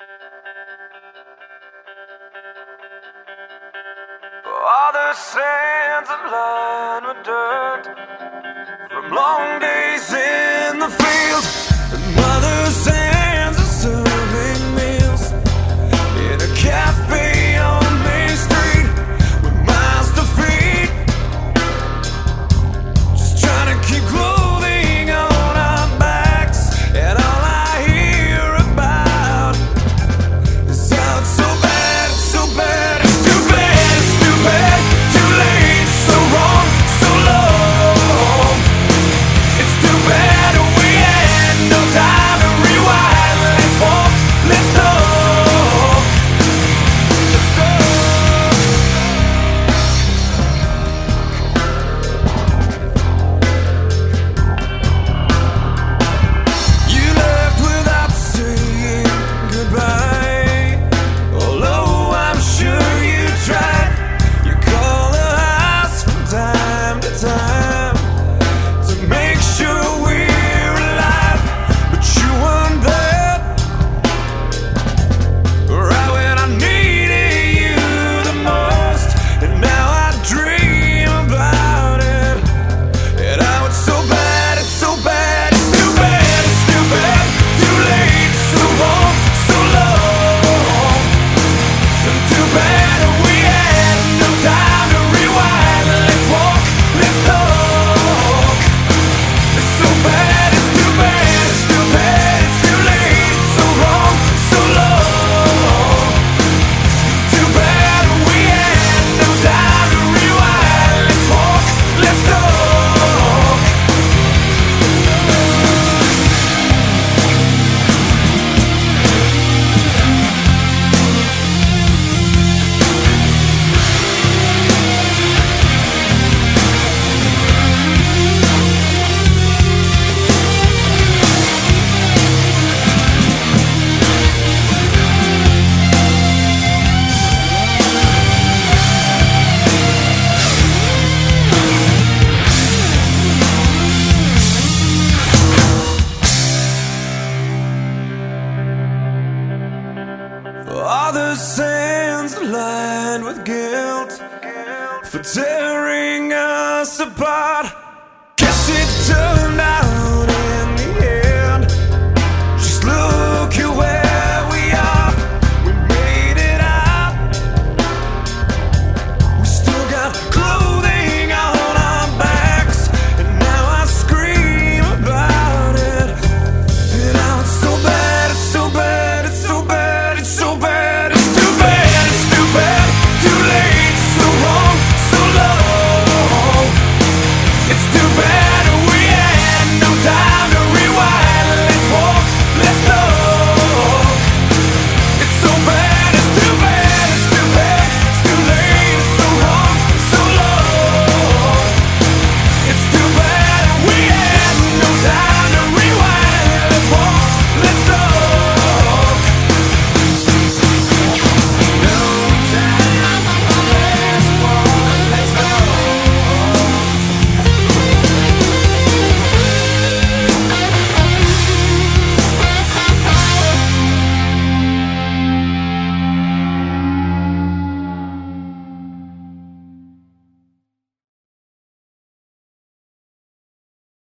All the sands of land were dirt. with guilt for tearing us apart.